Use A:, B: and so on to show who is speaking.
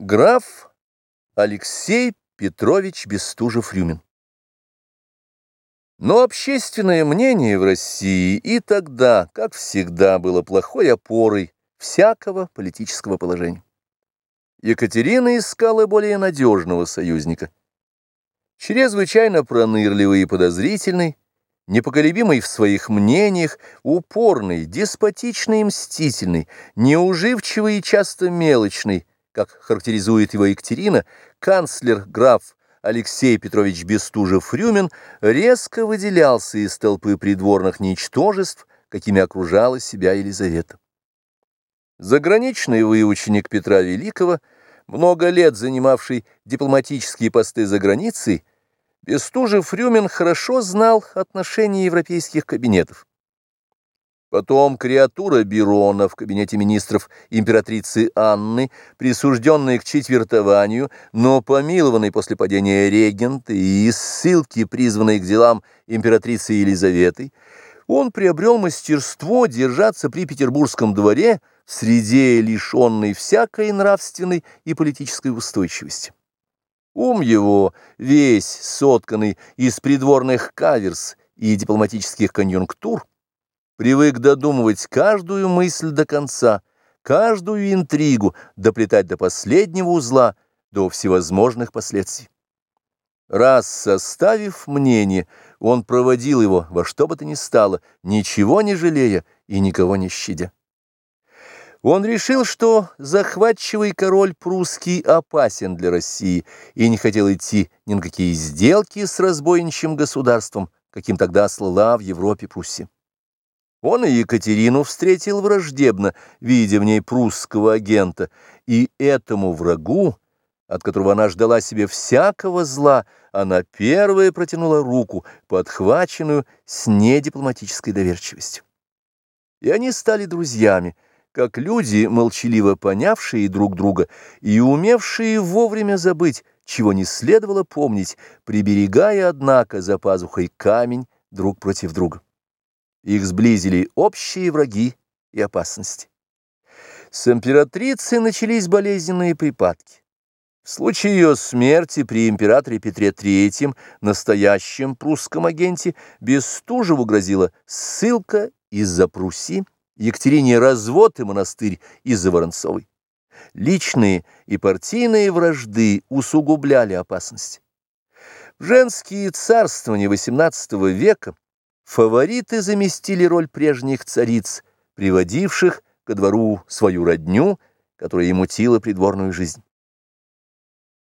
A: Граф Алексей Петрович Бестужев-Рюмин Но общественное мнение в России и тогда, как всегда, было плохой опорой всякого политического положения. Екатерина искала более надежного союзника. Чрезвычайно пронырливый и подозрительный, непоколебимый в своих мнениях, упорный, деспотичный и мстительный, неуживчивый и часто мелочный, как характеризует его Екатерина, канцлер граф Алексей Петрович Бестужев-Рюмин резко выделялся из толпы придворных ничтожеств, какими окружала себя Елизавета. Заграничный выученик Петра Великого, много лет занимавший дипломатические посты за границей, Бестужев-Рюмин хорошо знал отношения европейских кабинетов. Потом креатура Бирона в кабинете министров императрицы Анны, присужденная к четвертованию, но помилованный после падения регента и ссылки, призванной к делам императрицы Елизаветы, он приобрел мастерство держаться при петербургском дворе в среде, лишенной всякой нравственной и политической устойчивости. Ум его, весь сотканный из придворных каверс и дипломатических конъюнктур, привык додумывать каждую мысль до конца, каждую интригу доплетать до последнего узла, до всевозможных последствий. Раз составив мнение, он проводил его во что бы то ни стало, ничего не жалея и никого не щадя. Он решил, что захватчивый король прусский опасен для России и не хотел идти ни на какие сделки с разбойничьим государством, каким тогда слыла в Европе Пруссия. Он и Екатерину встретил враждебно, видя в ней прусского агента, и этому врагу, от которого она ждала себе всякого зла, она первая протянула руку, подхваченную с недипломатической доверчивостью. И они стали друзьями, как люди, молчаливо понявшие друг друга и умевшие вовремя забыть, чего не следовало помнить, приберегая, однако, за пазухой камень друг против друга. Их сблизили общие враги и опасности. С императрицей начались болезненные припадки. В случае ее смерти при императоре Петре III, настоящем прусском агенте, Бестужеву грозила ссылка из-за Пруссии, Екатерине развод и монастырь из-за Воронцовой. Личные и партийные вражды усугубляли опасность. В женские царствования XVIII века фавориты заместили роль прежних цариц, приводивших ко двору свою родню, которая и мутила придворную жизнь.